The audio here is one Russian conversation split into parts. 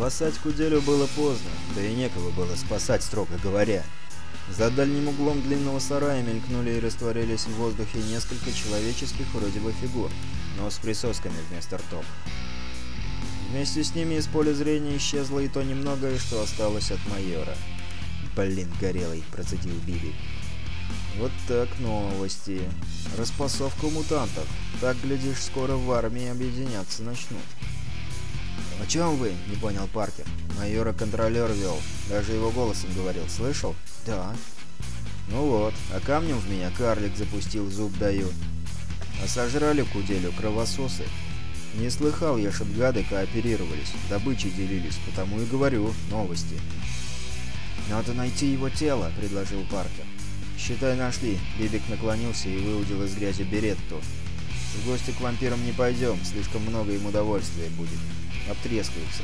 Спасать Куделю было поздно, да и некого было спасать, строго говоря. За дальним углом длинного сарая мелькнули и растворились в воздухе несколько человеческих вроде бы фигур, но с присосками вместо ртов. Вместе с ними из поля зрения исчезло и то немногое, что осталось от майора. «Блин, горелый!» – процедил Биби. «Вот так новости. Распасовка мутантов. Так, глядишь, скоро в армии объединяться начнут». «О чем вы?» — не понял Паркер. Майора контролер вел. Даже его голосом говорил. «Слышал?» «Да». «Ну вот, а камнем в меня карлик запустил, зуб даю. А сожрали куделю кровососы. Не слыхал я, чтоб гады кооперировались, добычей делились, потому и говорю, новости». «Надо найти его тело», — предложил Паркер. «Считай, нашли». Бибик наклонился и выудил из грязи беретту. «В гости к вампирам не пойдем, слишком много им удовольствия будет» обтрескаются.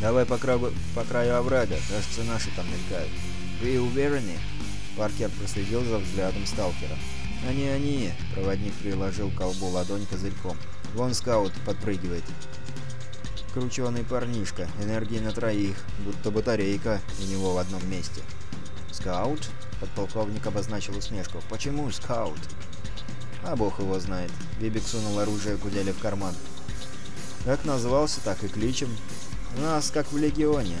«Давай по, краю, по краю оврага, кажется, наши там мелькают». «Вы уверены?» Паркер проследил за взглядом сталкера. «Они, они!» — проводник приложил к колбу ладонь козырьком. «Вон скаут подпрыгивает». Крученый парнишка, энергии на троих, будто батарейка у него в одном месте. «Скаут?» — подполковник обозначил усмешку. «Почему скаут?» «А бог его знает». Бибик сунул оружие Куделя в карман. Как назвался, так и кличем. Нас как в Легионе.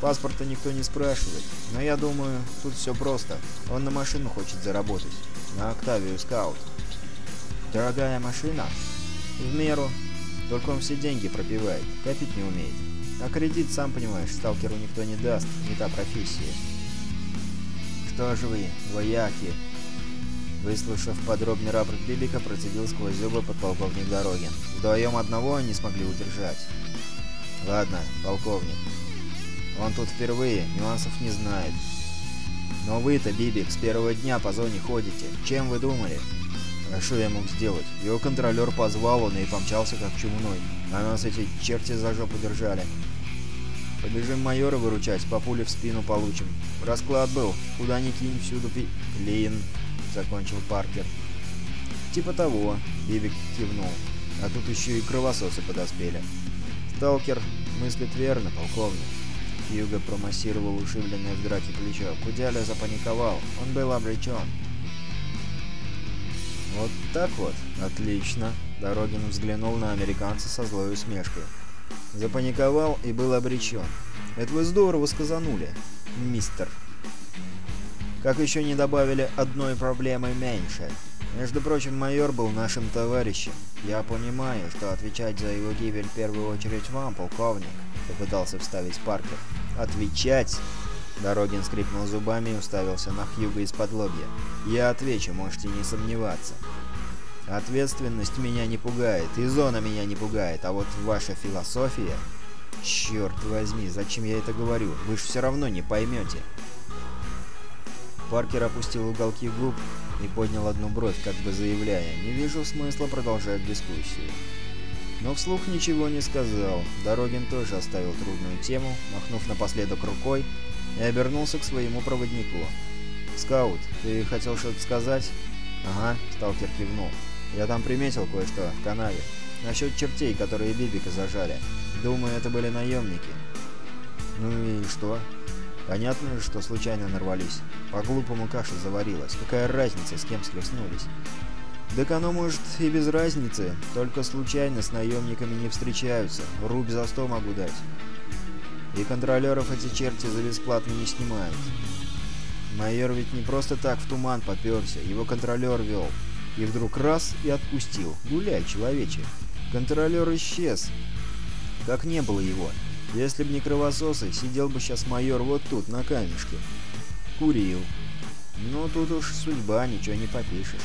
Паспорта никто не спрашивает. Но я думаю, тут все просто. Он на машину хочет заработать. На Октавию Скаут. Дорогая машина? В меру. Только он все деньги пропивает. Копить не умеет. А кредит, сам понимаешь, сталкеру никто не даст. Не та профессия. Что же вы, вояки? Выслушав подробный рапорт Бибика, процедил сквозь зубы подполковник Дорогин. Вдвоем одного не смогли удержать. Ладно, полковник. Он тут впервые, нюансов не знает. Но вы-то, Бибик, с первого дня по зоне ходите. Чем вы думали? А что я мог сделать? Его контролер позвал, он и помчался как чумной. А нас эти черти за жопу держали. Побежим майора выручать, по пуле в спину получим. Расклад был. Куда ни кинь, всюду пи... Лин. — закончил Паркер. «Типа того», — Бибик кивнул. «А тут еще и кровососы подоспели». «Сталкер мыслит верно, полковник». Юга промассировал ушибленное в драке плечо. Кудяля запаниковал. Он был обречен. «Вот так вот? Отлично!» Дорогин взглянул на американца со злой усмешкой. «Запаниковал и был обречен. Это вы здорово сказанули, мистер». Как еще не добавили одной проблемы меньше. Между прочим, майор был нашим товарищем. Я понимаю, что отвечать за его гибель в первую очередь вам, полковник, попытался вставить Паркер. Отвечать? Дорогин скрипнул зубами и уставился на Хьюга из-под лобья. «Я отвечу, можете не сомневаться. Ответственность меня не пугает, и зона меня не пугает, а вот ваша философия... Черт возьми, зачем я это говорю? Вы же все равно не поймете. Паркер опустил уголки губ и поднял одну бровь, как бы заявляя, «Не вижу смысла продолжать дискуссию». Но вслух ничего не сказал. Дорогин тоже оставил трудную тему, махнув напоследок рукой, и обернулся к своему проводнику. «Скаут, ты хотел что-то сказать?» «Ага», — сталкер кивнул. «Я там приметил кое-что в канаве. Насчет чертей, которые Бибика зажали. Думаю, это были наемники». «Ну и что?» Понятно, что случайно нарвались. По-глупому каша заварилась. Какая разница, с кем схлестнулись? Так оно может и без разницы. Только случайно с наемниками не встречаются. Рубь за сто могу дать. И контролеров эти черти за бесплатно не снимают. Майор ведь не просто так в туман поперся. Его контролер вел. И вдруг раз и отпустил. Гуляй, человече. Контролер исчез. Как не было его. Если б не кровососы, сидел бы сейчас майор вот тут, на камешке. Курил. Ну, тут уж судьба, ничего не попишешь.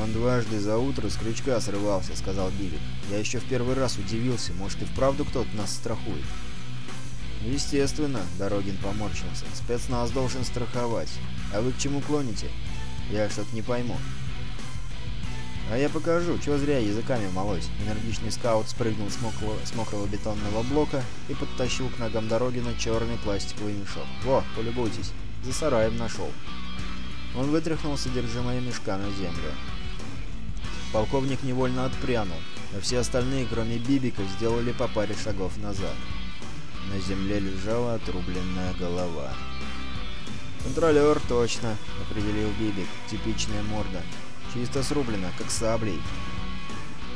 «Он дважды за утро с крючка срывался», — сказал Бивик. «Я еще в первый раз удивился, может и вправду кто-то нас страхует». «Естественно», — Дорогин поморщился. «Спецназ должен страховать. А вы к чему клоните? Я что-то не пойму». «А я покажу, чего зря языками молоть». Энергичный скаут спрыгнул с мокрого, с мокрого бетонного блока и подтащил к ногам дороги на черный пластиковый мешок. «Во, полюбуйтесь, за сараем нашел». Он вытряхнул содержимое мешка на землю. Полковник невольно отпрянул. а все остальные, кроме Бибика, сделали по паре шагов назад. На земле лежала отрубленная голова. «Контролер, точно», — определил Бибик. Типичная морда. Чисто срублена, как саблей.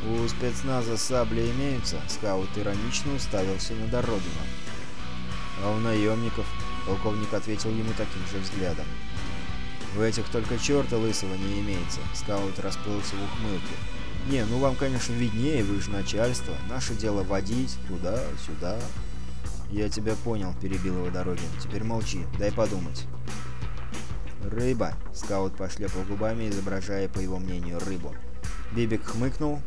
«У спецназа сабли имеются?» — скаут иронично уставился на Дорогина. «А у наемников?» — полковник ответил ему таким же взглядом. «В этих только черта лысого не имеется», — скаут расплылся в ухмылке. «Не, ну вам, конечно, виднее, вы же начальство. Наше дело водить туда-сюда». «Я тебя понял», — перебил его Дорогин. «Теперь молчи, дай подумать». «Рыба», — скаут пошлепал губами, изображая, по его мнению, рыбу. Бибик хмыкнул,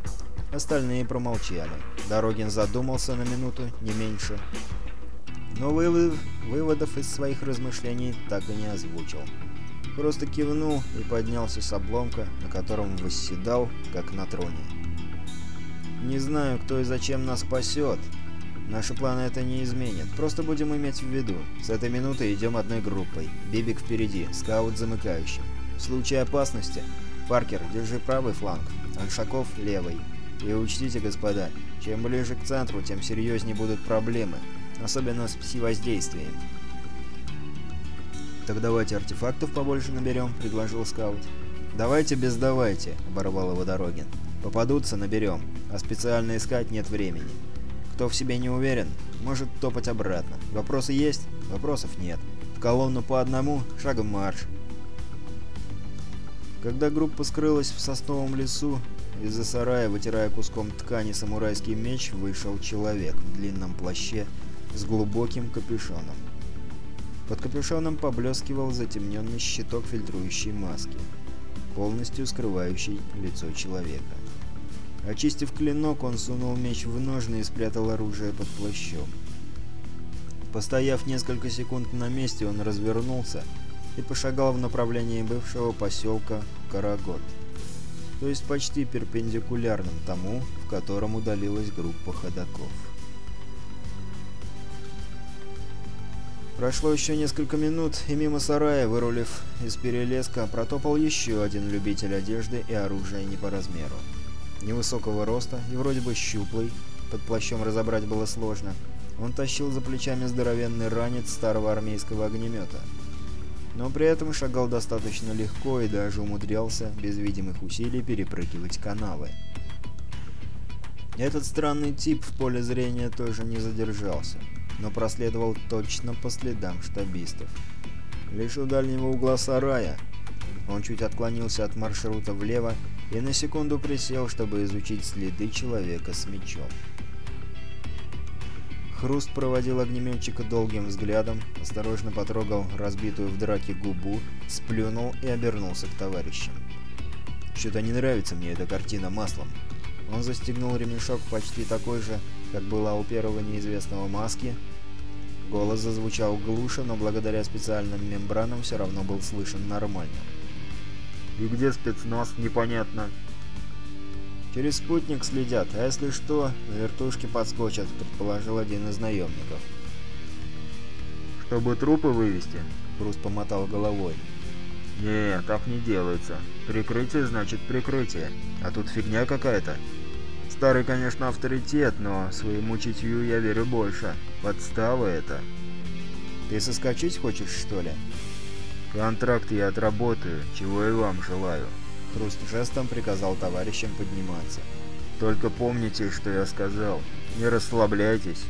остальные промолчали. Дорогин задумался на минуту, не меньше. Но вывод, выводов из своих размышлений так и не озвучил. Просто кивнул и поднялся с обломка, на котором восседал, как на троне. «Не знаю, кто и зачем нас спасет. Наши планы это не изменят. Просто будем иметь в виду. С этой минуты идем одной группой. Бибик впереди, скаут замыкающим. В случае опасности, Паркер, держи правый фланг, Аншаков — левый. И учтите, господа, чем ближе к центру, тем серьезнее будут проблемы, особенно с пси-воздействием. «Так давайте артефактов побольше наберем», — предложил скаут. «Давайте без давайте», — оборвал его Дорогин. «Попадутся — наберем, а специально искать нет времени. Кто в себе не уверен, может топать обратно. Вопросы есть? Вопросов нет. В колонну по одному, шагом марш». Когда группа скрылась в сосновом лесу, из-за сарая, вытирая куском ткани самурайский меч, вышел человек в длинном плаще с глубоким капюшоном. Под капюшоном поблескивал затемненный щиток фильтрующей маски, полностью скрывающий лицо человека. Очистив клинок, он сунул меч в ножны и спрятал оружие под плащом. Постояв несколько секунд на месте, он развернулся и пошагал в направлении бывшего поселка Карагод, то есть почти перпендикулярным тому, в котором удалилась группа ходаков. Прошло еще несколько минут, и мимо сарая, вырулив из перелеска, протопал еще один любитель одежды и оружия не по размеру. Невысокого роста и вроде бы щуплый, под плащом разобрать было сложно, он тащил за плечами здоровенный ранец старого армейского огнемета. Но при этом шагал достаточно легко и даже умудрялся без видимых усилий перепрыгивать канавы. Этот странный тип в поле зрения тоже не задержался но проследовал точно по следам штабистов. Лишь у дальнего угла сарая он чуть отклонился от маршрута влево и на секунду присел, чтобы изучить следы человека с мечом. Хруст проводил огнеметчика долгим взглядом, осторожно потрогал разбитую в драке губу, сплюнул и обернулся к товарищам. «Что-то не нравится мне эта картина маслом». Он застегнул ремешок почти такой же, как была у первого неизвестного маски. Голос зазвучал глуше, но благодаря специальным мембранам все равно был слышен нормально. «И где спецназ? Непонятно». «Через спутник следят, а если что, на вертушке подскочат», — предположил один из наемников. «Чтобы трупы вывести?» — Брус помотал головой. «Не, так не делается. Прикрытие значит прикрытие. А тут фигня какая-то. Старый, конечно, авторитет, но своему чутью я верю больше. Подстава это. Ты соскочить хочешь, что ли? Контракт я отработаю, чего и вам желаю. Хруст жестом приказал товарищам подниматься. Только помните, что я сказал. Не расслабляйтесь.